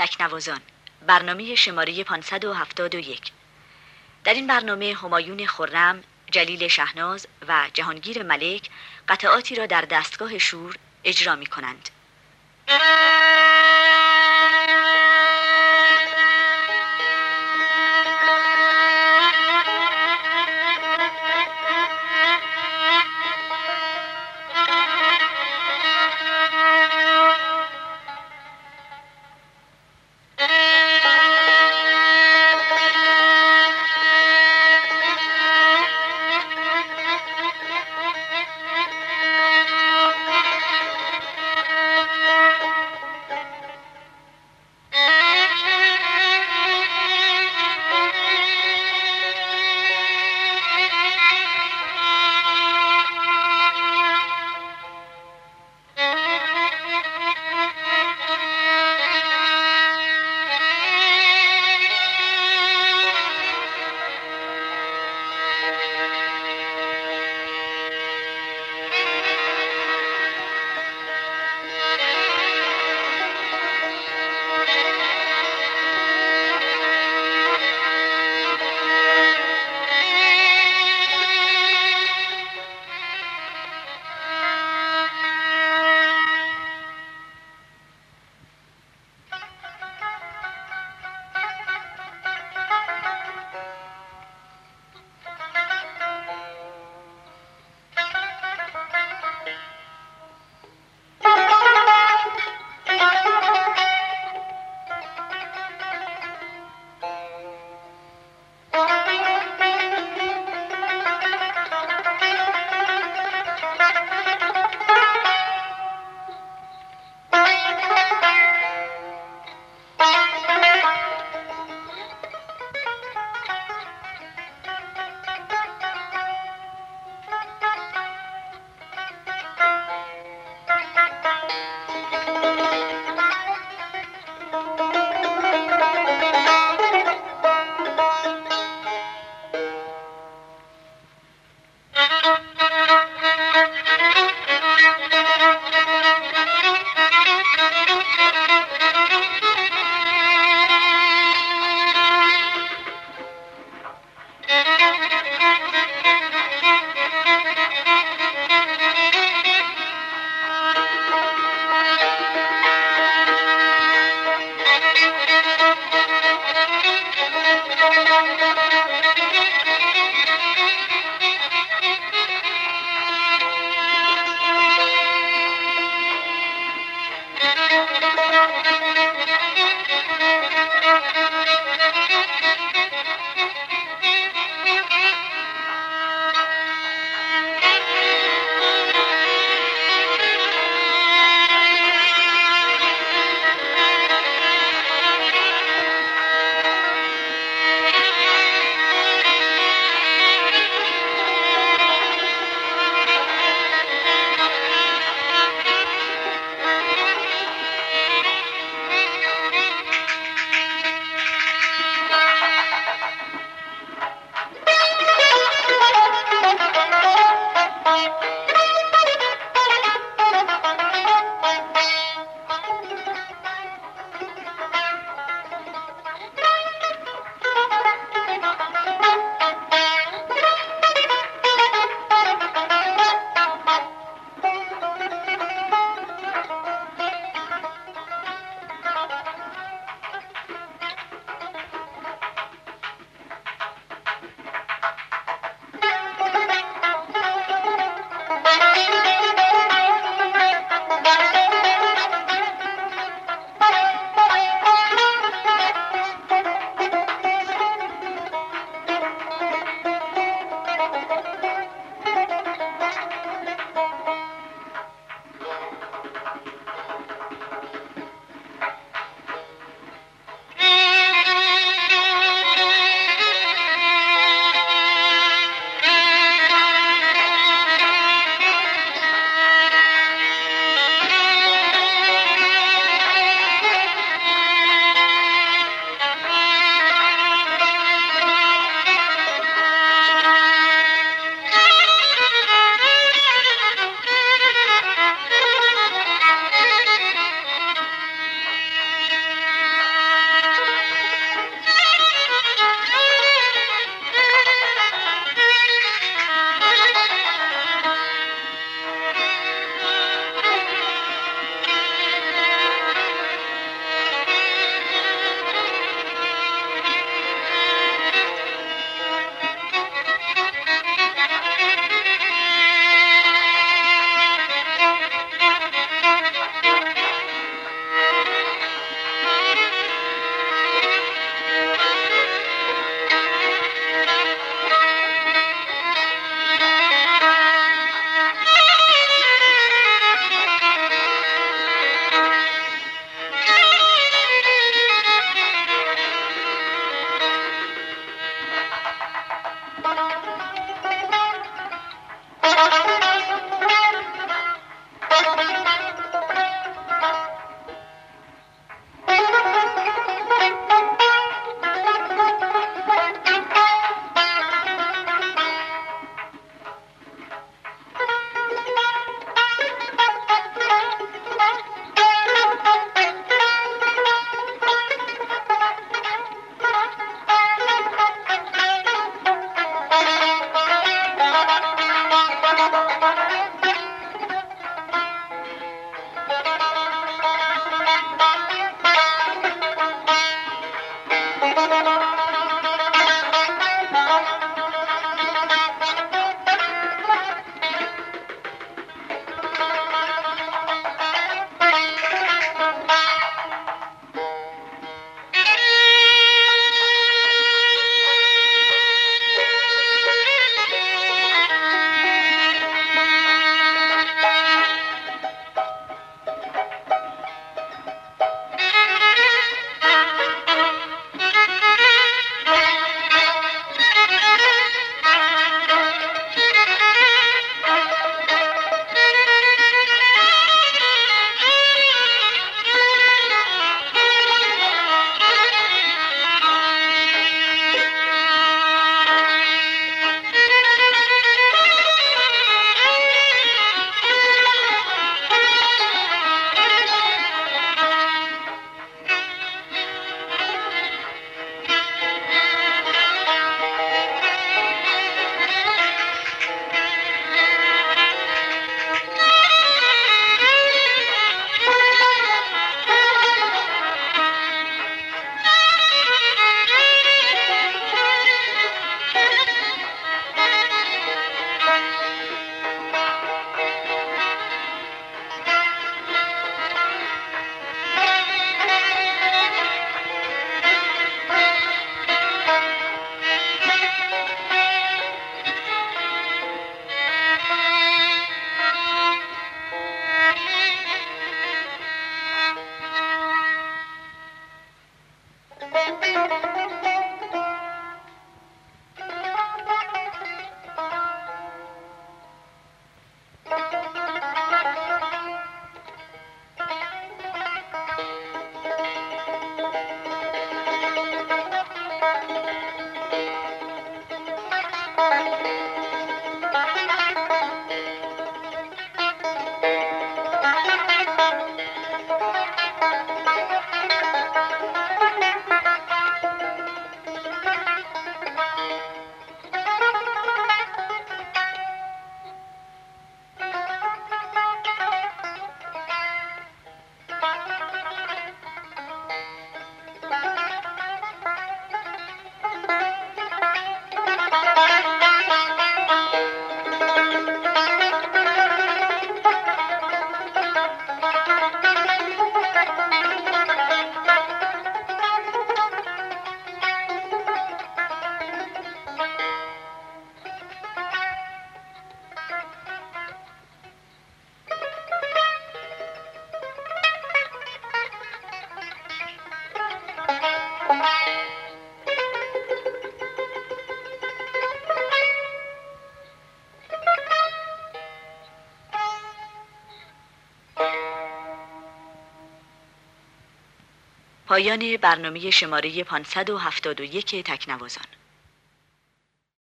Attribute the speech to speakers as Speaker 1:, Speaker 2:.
Speaker 1: تکنوازان برنامه شماره 571 در این برنامه همایون خرم، جلیل شهناز و جهانگیر ملک قطعاتی را در دستگاه شور اجرا می کنند. پایان برنامه شماره 571 تکنوازان.